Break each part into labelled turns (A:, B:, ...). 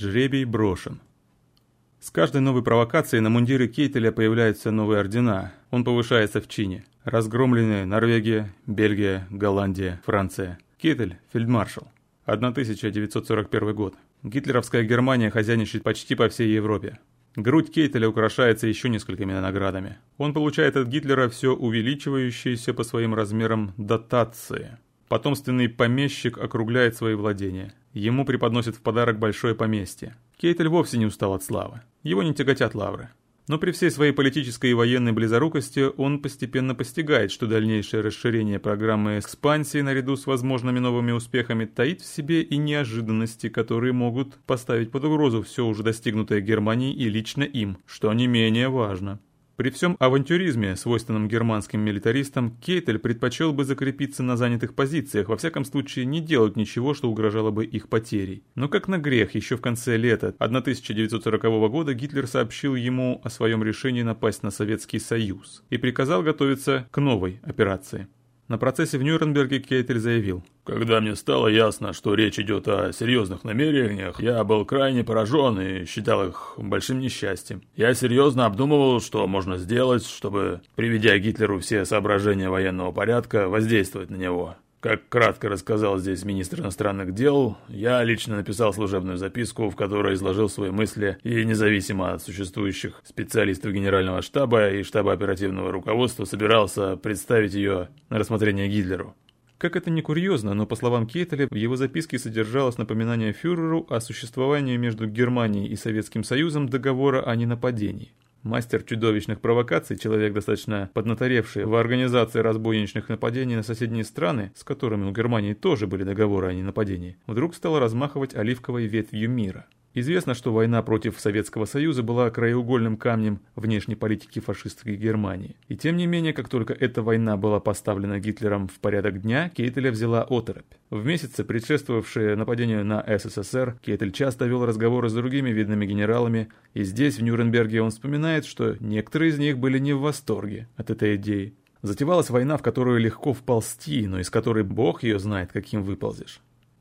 A: Жребий брошен. С каждой новой провокацией на мундире Кейтеля появляются новые ордена. Он повышается в чине. Разгромлены Норвегия, Бельгия, Голландия, Франция. Кейтель – фельдмаршал. 1941 год. Гитлеровская Германия хозяйничает почти по всей Европе. Грудь Кейтеля украшается еще несколькими наградами. Он получает от Гитлера все увеличивающиеся по своим размерам дотации. Потомственный помещик округляет свои владения. Ему преподносят в подарок большое поместье. Кейтель вовсе не устал от славы. Его не тяготят лавры. Но при всей своей политической и военной близорукости он постепенно постигает, что дальнейшее расширение программы экспансии наряду с возможными новыми успехами таит в себе и неожиданности, которые могут поставить под угрозу все уже достигнутое Германией и лично им, что не менее важно. При всем авантюризме, свойственном германским милитаристам, Кейтель предпочел бы закрепиться на занятых позициях, во всяком случае не делать ничего, что угрожало бы их потерей. Но как на грех, еще в конце лета 1940 года Гитлер сообщил ему о своем решении напасть на Советский Союз и приказал готовиться к новой операции. На процессе в Нюрнберге Кейтель заявил.
B: «Когда мне стало ясно, что речь идет о серьезных намерениях, я был крайне поражен и считал их большим несчастьем. Я серьезно обдумывал, что можно сделать, чтобы, приведя Гитлеру все соображения военного порядка, воздействовать на него. Как кратко рассказал здесь министр иностранных дел, я лично написал служебную записку, в которой изложил свои мысли и независимо от существующих специалистов Генерального штаба и штаба оперативного руководства собирался представить ее на рассмотрение Гитлеру.
A: Как это ни курьезно, но по словам Кейтеля, в его записке содержалось напоминание фюреру о существовании между Германией и Советским Союзом договора о ненападении. Мастер чудовищных провокаций, человек достаточно поднаторевший в организации разбойничных нападений на соседние страны, с которыми у Германии тоже были договоры о ненападении, вдруг стал размахивать оливковой ветвью мира. Известно, что война против Советского Союза была краеугольным камнем внешней политики фашистской Германии. И тем не менее, как только эта война была поставлена Гитлером в порядок дня, Кейтеля взяла оторопь. В месяцы, предшествовавшие нападению на СССР, Кейтель часто вел разговоры с другими видными генералами, и здесь, в Нюрнберге, он вспоминает, что некоторые из них были не в восторге от этой идеи. Затевалась война, в которую легко вползти, но из которой бог ее знает, каким выползешь.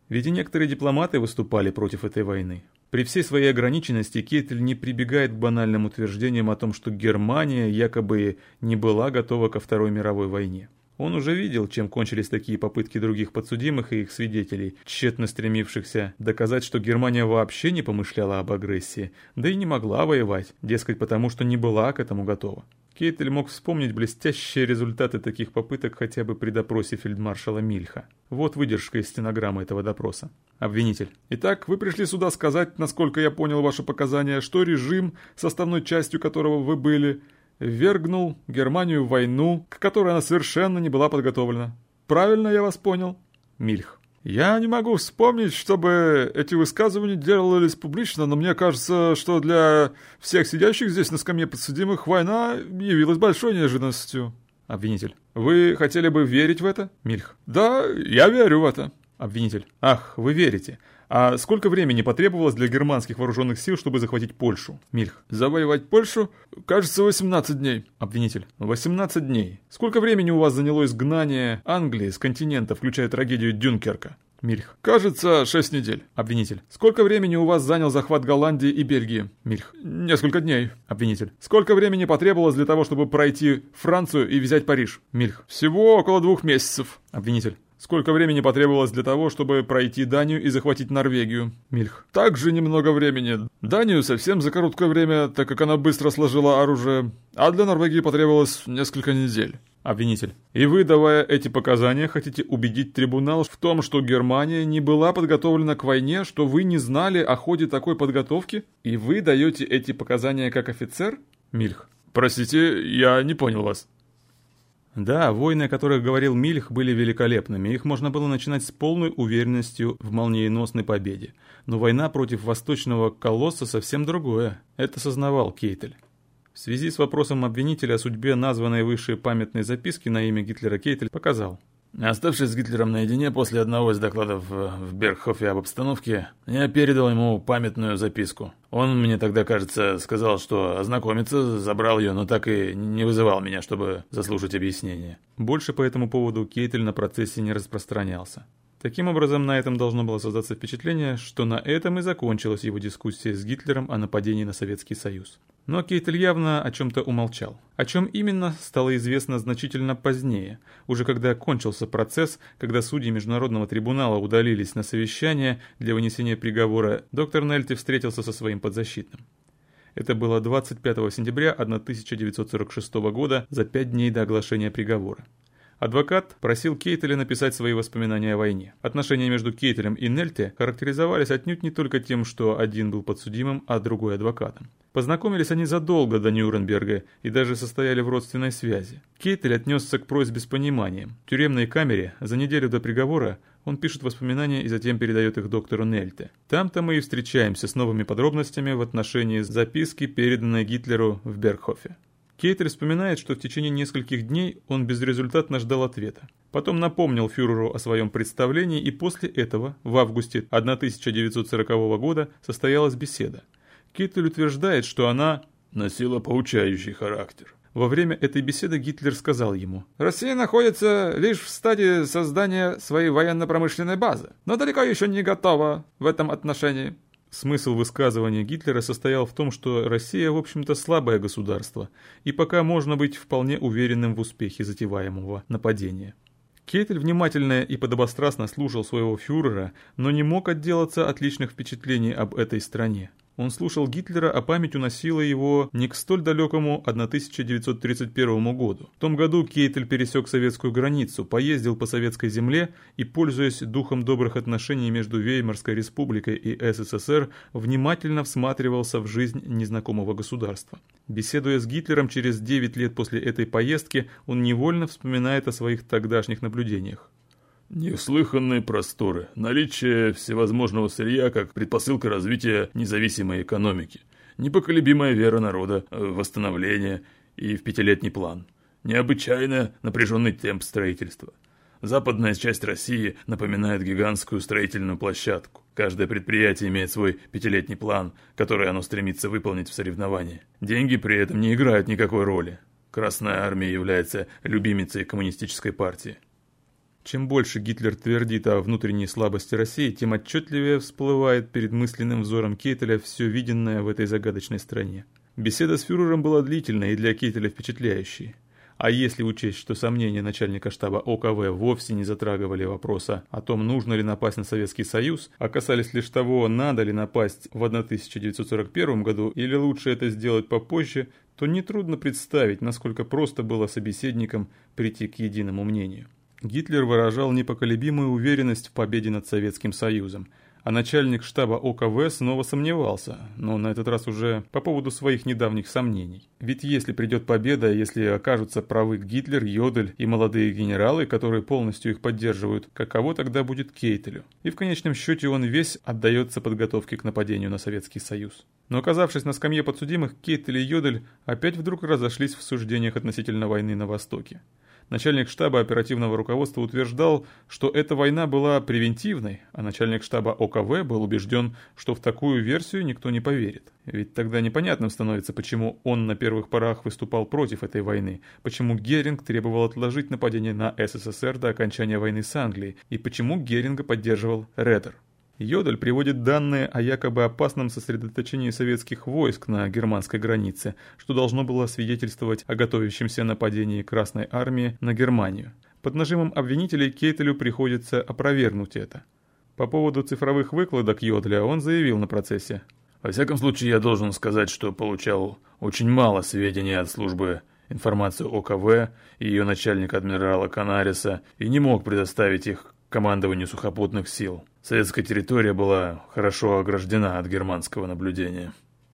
A: Ведь и некоторые дипломаты выступали против этой войны. При всей своей ограниченности Кейтель не прибегает к банальным утверждениям о том, что Германия якобы не была готова ко Второй мировой войне. Он уже видел, чем кончились такие попытки других подсудимых и их свидетелей, тщетно стремившихся доказать, что Германия вообще не помышляла об агрессии, да и не могла воевать, дескать, потому что не была к этому готова. Кейтель мог вспомнить блестящие результаты таких попыток хотя бы при допросе фельдмаршала Мильха. Вот выдержка из стенограммы этого допроса. Обвинитель. Итак, вы пришли сюда сказать, насколько я понял ваши показания, что режим, составной частью которого вы были, ввергнул Германию в войну, к которой она совершенно не была подготовлена. Правильно я вас понял? Мильх. Я не могу вспомнить, чтобы эти высказывания делались публично, но мне кажется, что для всех сидящих здесь на скамье подсудимых война явилась большой неожиданностью. Обвинитель. Вы хотели бы верить в это? Мильх. Да, я верю в это. Обвинитель. Ах, вы верите. А сколько времени потребовалось для германских вооруженных сил, чтобы захватить Польшу? Мильх. Завоевать Польшу? Кажется, 18 дней. Обвинитель. 18 дней. Сколько времени у вас заняло изгнание Англии с континента, включая трагедию Дюнкерка? Мильх. Кажется, 6 недель. Обвинитель. Сколько времени у вас занял захват Голландии и Бельгии? Мильх. Несколько дней. Обвинитель. Сколько времени потребовалось для того, чтобы пройти Францию и взять Париж? Мильх. Всего около двух месяцев. Обвинитель. Сколько времени потребовалось для того, чтобы пройти Данию и захватить Норвегию? Мильх. Также немного времени. Данию совсем за короткое время, так как она быстро сложила оружие. А для Норвегии потребовалось несколько недель. Обвинитель. И вы, давая эти показания, хотите убедить трибунал в том, что Германия не была подготовлена к войне, что вы не знали о ходе такой подготовки? И вы даете эти показания как офицер? Мильх. Простите, я не понял вас. Да, войны, о которых говорил Мильх, были великолепными. Их можно было начинать с полной уверенностью в молниеносной победе. Но война против восточного колосса совсем другое. Это сознавал Кейтель. В связи с вопросом обвинителя о судьбе названной выше памятной записки на имя Гитлера Кейтель показал.
B: Оставшись с Гитлером наедине после одного из докладов в Бергхофе об обстановке, я передал ему памятную записку. Он мне тогда, кажется, сказал, что ознакомиться, забрал ее, но так и не вызывал меня, чтобы заслушать объяснение.
A: Больше по этому поводу Кейтель на процессе не распространялся. Таким образом, на этом должно было создаться впечатление, что на этом и закончилась его дискуссия с Гитлером о нападении на Советский Союз. Но Кейтель явно о чем-то умолчал. О чем именно, стало известно значительно позднее, уже когда кончился процесс, когда судьи Международного трибунала удалились на совещание для вынесения приговора, доктор Нельти встретился со своим подзащитным. Это было 25 сентября 1946 года, за пять дней до оглашения приговора. Адвокат просил Кейтеля написать свои воспоминания о войне. Отношения между Кейтелем и Нельте характеризовались отнюдь не только тем, что один был подсудимым, а другой адвокатом. Познакомились они задолго до Нюрнберга и даже состояли в родственной связи. Кейтель отнесся к просьбе с пониманием. В тюремной камере за неделю до приговора он пишет воспоминания и затем передает их доктору Нельте. Там-то мы и встречаемся с новыми подробностями в отношении записки, переданной Гитлеру в Бергхофе. Кейтель вспоминает, что в течение нескольких дней он безрезультатно ждал ответа. Потом напомнил фюреру о своем представлении, и после этого, в августе 1940 года, состоялась беседа. Кейтель утверждает, что она
B: носила поучающий характер.
A: Во время этой беседы Гитлер сказал ему, «Россия находится лишь в стадии создания своей военно-промышленной базы, но далеко еще не готова в этом отношении. Смысл высказывания Гитлера состоял в том, что Россия, в общем-то, слабое государство, и пока можно быть вполне уверенным в успехе затеваемого нападения. Кетель внимательно и подобострастно слушал своего фюрера, но не мог отделаться от личных впечатлений об этой стране. Он слушал Гитлера, а память уносила его не к столь далекому 1931 году. В том году Кейтель пересек советскую границу, поездил по советской земле и, пользуясь духом добрых отношений между Веймарской республикой и СССР, внимательно всматривался в жизнь незнакомого государства. Беседуя с Гитлером через 9 лет после этой поездки, он невольно вспоминает о своих тогдашних наблюдениях.
B: Неслыханные просторы, наличие всевозможного сырья как предпосылка развития независимой экономики, непоколебимая вера народа восстановление и в пятилетний план, необычайно напряженный темп строительства. Западная часть России напоминает гигантскую строительную площадку. Каждое предприятие имеет свой пятилетний план, который оно стремится выполнить в соревновании. Деньги при этом не играют никакой роли. Красная армия является любимицей коммунистической партии.
A: Чем больше Гитлер твердит о внутренней слабости России, тем отчетливее всплывает перед мысленным взором Кейтеля все виденное в этой загадочной стране. Беседа с фюрером была длительной и для Кейтеля впечатляющей. А если учесть, что сомнения начальника штаба ОКВ вовсе не затрагивали вопроса о том, нужно ли напасть на Советский Союз, а касались лишь того, надо ли напасть в 1941 году или лучше это сделать попозже, то нетрудно представить, насколько просто было собеседникам прийти к единому мнению. Гитлер выражал непоколебимую уверенность в победе над Советским Союзом, а начальник штаба ОКВ снова сомневался, но на этот раз уже по поводу своих недавних сомнений. Ведь если придет победа, если окажутся правы Гитлер, Йодель и молодые генералы, которые полностью их поддерживают, каково тогда будет Кейтелю? И в конечном счете он весь отдается подготовке к нападению на Советский Союз. Но оказавшись на скамье подсудимых, Кейтель и Йодель опять вдруг разошлись в суждениях относительно войны на Востоке. Начальник штаба оперативного руководства утверждал, что эта война была превентивной, а начальник штаба ОКВ был убежден, что в такую версию никто не поверит. Ведь тогда непонятным становится, почему он на первых порах выступал против этой войны, почему Геринг требовал отложить нападение на СССР до окончания войны с Англией, и почему Геринга поддерживал Редер. Йодель приводит данные о якобы опасном сосредоточении советских войск на германской границе, что должно было свидетельствовать о готовящемся нападении Красной Армии на Германию. Под нажимом обвинителей Кейтелю приходится опровергнуть это. По поводу цифровых выкладок Йодля он заявил на процессе.
B: «Во всяком случае, я должен сказать, что получал очень мало сведений от службы информации ОКВ и ее начальника адмирала Канариса и не мог предоставить их командованию сухопутных сил. Советская территория была хорошо ограждена от германского наблюдения.